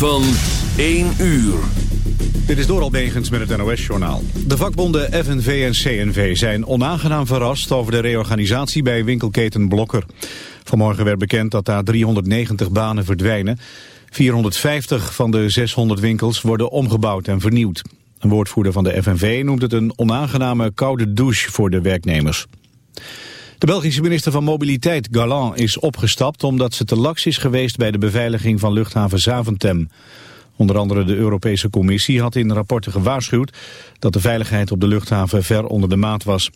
van 1 uur. Dit is door Begens met het NOS-journaal. De vakbonden FNV en CNV zijn onaangenaam verrast over de reorganisatie bij winkelketen Blokker. Vanmorgen werd bekend dat daar 390 banen verdwijnen. 450 van de 600 winkels worden omgebouwd en vernieuwd. Een woordvoerder van de FNV noemt het een onaangename koude douche voor de werknemers. De Belgische minister van Mobiliteit, Galland, is opgestapt omdat ze te laks is geweest bij de beveiliging van luchthaven Zaventem. Onder andere de Europese Commissie had in rapporten gewaarschuwd dat de veiligheid op de luchthaven ver onder de maat was.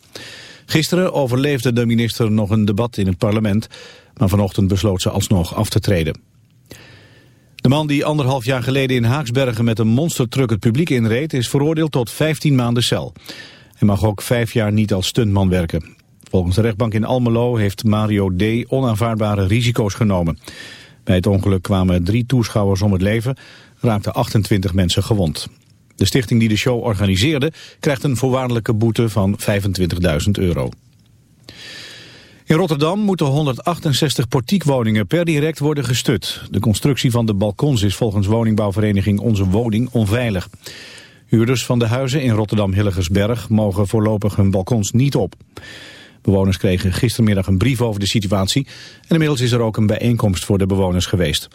Gisteren overleefde de minister nog een debat in het parlement, maar vanochtend besloot ze alsnog af te treden. De man die anderhalf jaar geleden in Haaksbergen met een monstertruck het publiek inreed is veroordeeld tot 15 maanden cel. Hij mag ook vijf jaar niet als stuntman werken. Volgens de rechtbank in Almelo heeft Mario D. onaanvaardbare risico's genomen. Bij het ongeluk kwamen drie toeschouwers om het leven, raakten 28 mensen gewond. De stichting die de show organiseerde krijgt een voorwaardelijke boete van 25.000 euro. In Rotterdam moeten 168 portiekwoningen per direct worden gestut. De constructie van de balkons is volgens woningbouwvereniging Onze Woning onveilig. Huurders van de huizen in Rotterdam-Hillegersberg mogen voorlopig hun balkons niet op. Bewoners kregen gistermiddag een brief over de situatie en inmiddels is er ook een bijeenkomst voor de bewoners geweest.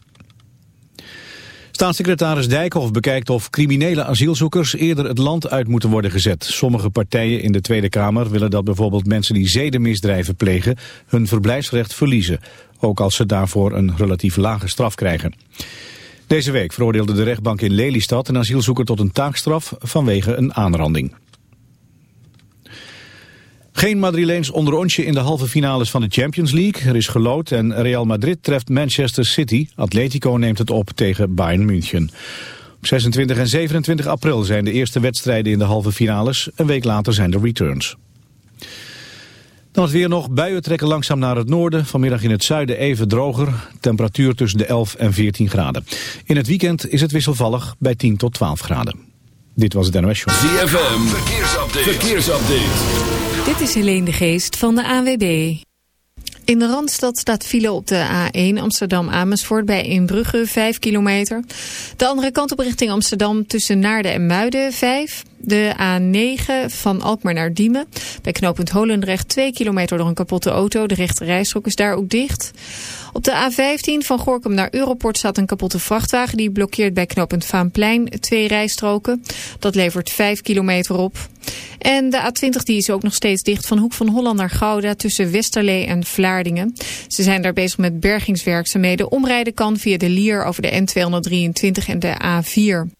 Staatssecretaris Dijkhoff bekijkt of criminele asielzoekers eerder het land uit moeten worden gezet. Sommige partijen in de Tweede Kamer willen dat bijvoorbeeld mensen die zedenmisdrijven plegen hun verblijfsrecht verliezen, ook als ze daarvoor een relatief lage straf krijgen. Deze week veroordeelde de rechtbank in Lelystad een asielzoeker tot een taakstraf vanwege een aanranding. Geen Madrileens onderontje in de halve finales van de Champions League. Er is gelood en Real Madrid treft Manchester City. Atletico neemt het op tegen Bayern München. Op 26 en 27 april zijn de eerste wedstrijden in de halve finales. Een week later zijn de returns. Dan het weer nog. Buien trekken langzaam naar het noorden. Vanmiddag in het zuiden even droger. Temperatuur tussen de 11 en 14 graden. In het weekend is het wisselvallig bij 10 tot 12 graden. Dit was het NOS Show. ZFM, verkeersupdate. verkeersupdate. Dit is Helene de Geest van de AWB. In de Randstad staat file op de A1 Amsterdam-Amersfoort bij Inbrugge 5 kilometer. De andere kant op richting Amsterdam tussen Naarden en Muiden 5. De A9 van Alkmaar naar Diemen. Bij knooppunt Holendrecht 2 kilometer door een kapotte auto. De rechte rijstrook is daar ook dicht. Op de A15 van Gorkum naar Europort staat een kapotte vrachtwagen. Die blokkeert bij knooppunt Vaanplein twee rijstroken. Dat levert 5 kilometer op. En de A20 die is ook nog steeds dicht van Hoek van Holland naar Gouda tussen Westerlee en Vlaardingen. Ze zijn daar bezig met bergingswerkzaamheden. Omrijden kan via de Lier over de N223 en de A4.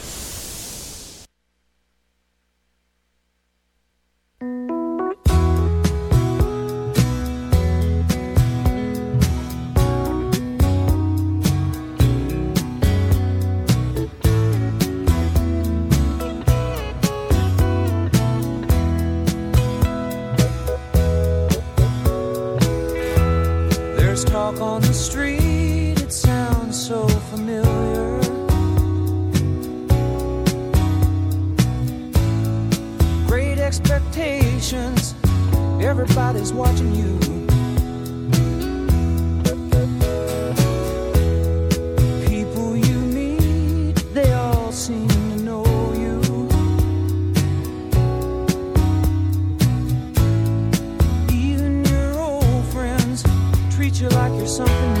there's something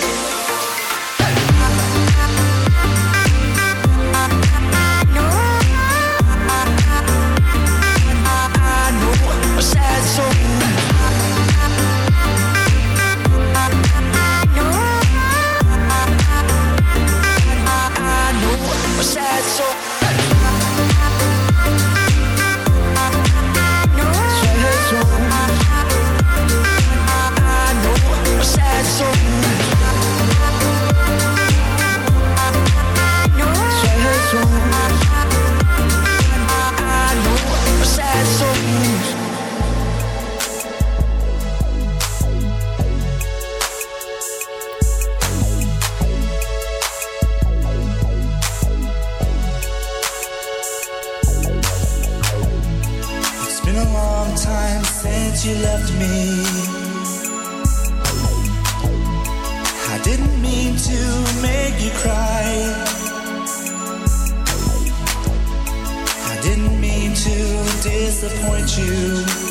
Long time since you left me. I didn't mean to make you cry. I didn't mean to disappoint you.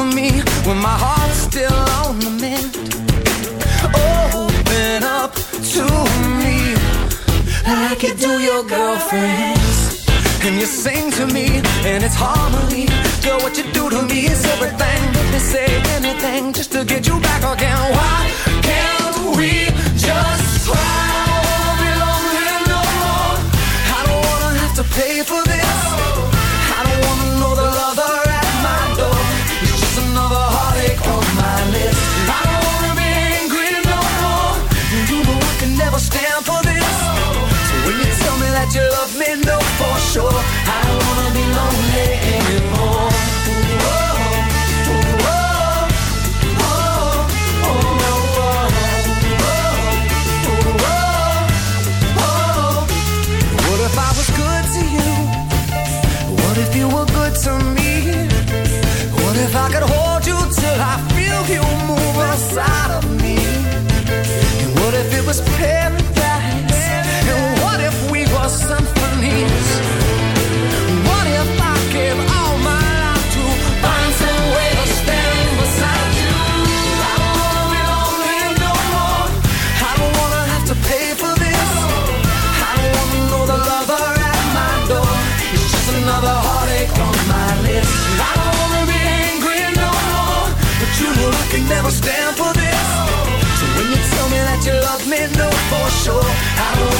for me when my heart's still on the mend. Open up to me like you do your girlfriends. And you sing to me, and it's harmony. Girl, what you do to me is everything. Let me say anything just to get you back again. Why can't we just try? I won't be lonely no more. I don't wanna have to pay for that you love me, no for sure. I don't wanna be lonely anymore. I could hold you till I feel you move outside of me? stand for this. So when you tell me that you love me, know for sure I will.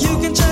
You can try.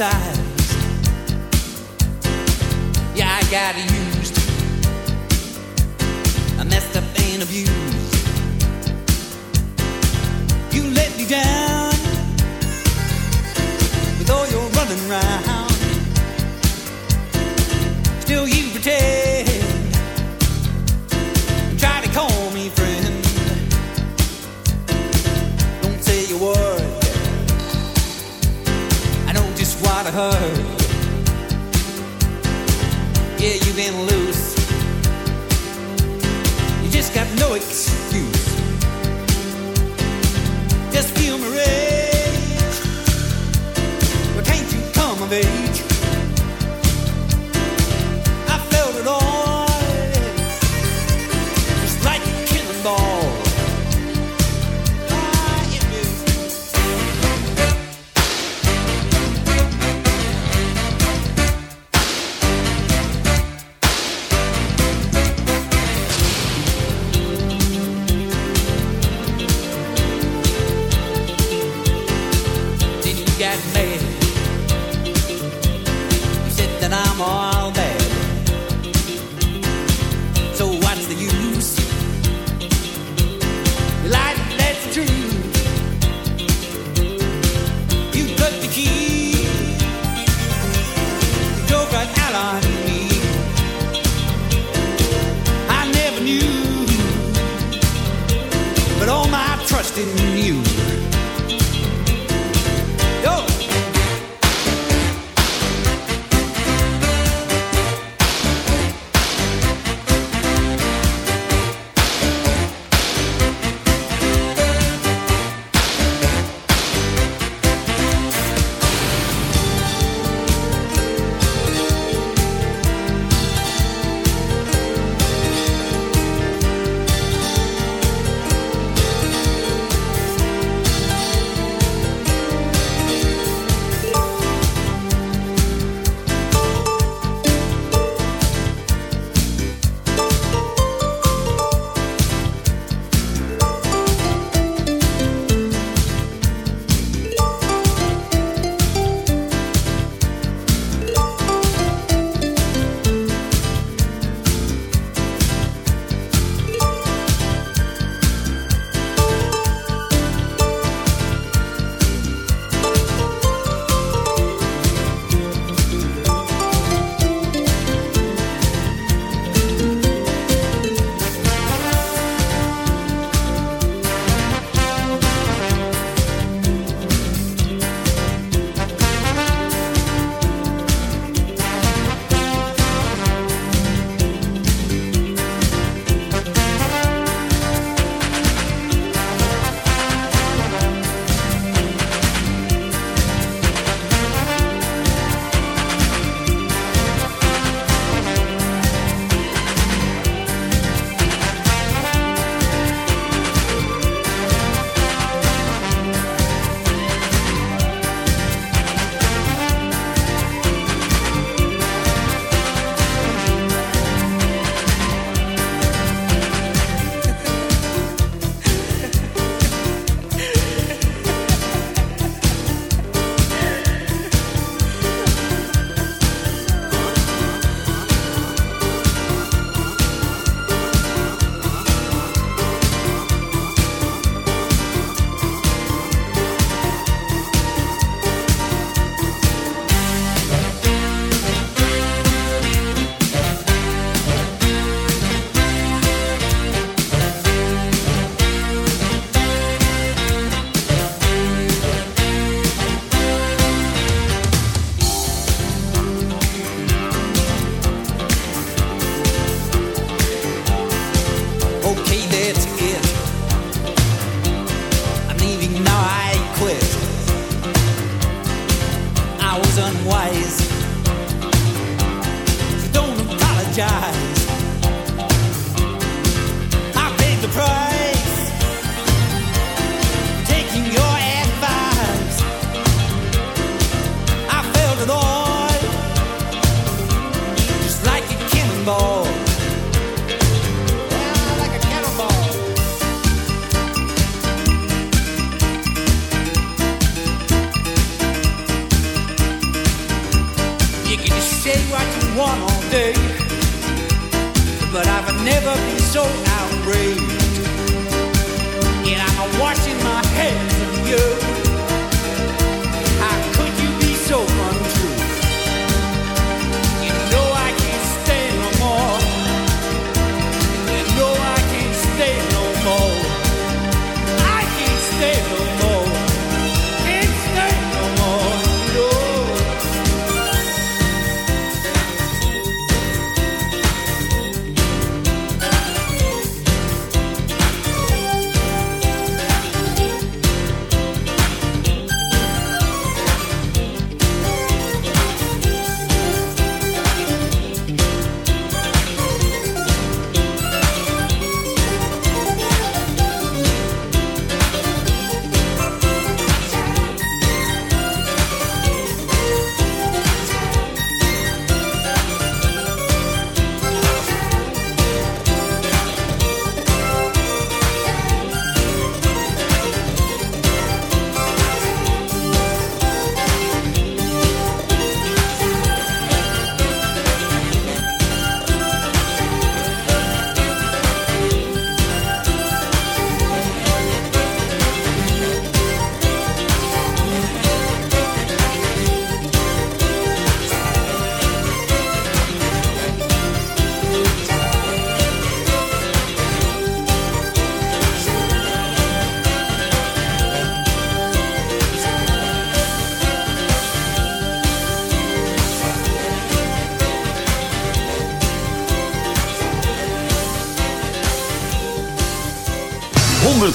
Yeah, I got used, I messed up and abused. I heard. Yeah, you've been loose. You just got no excuse.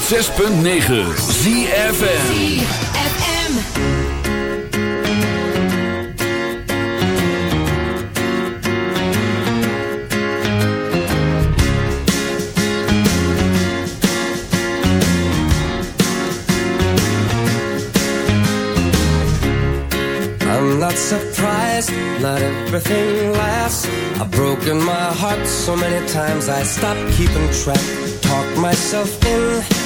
106.9 not surprised not everything lasts I've broken my heart so many times I stopped keeping track. Talk myself in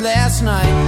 last night.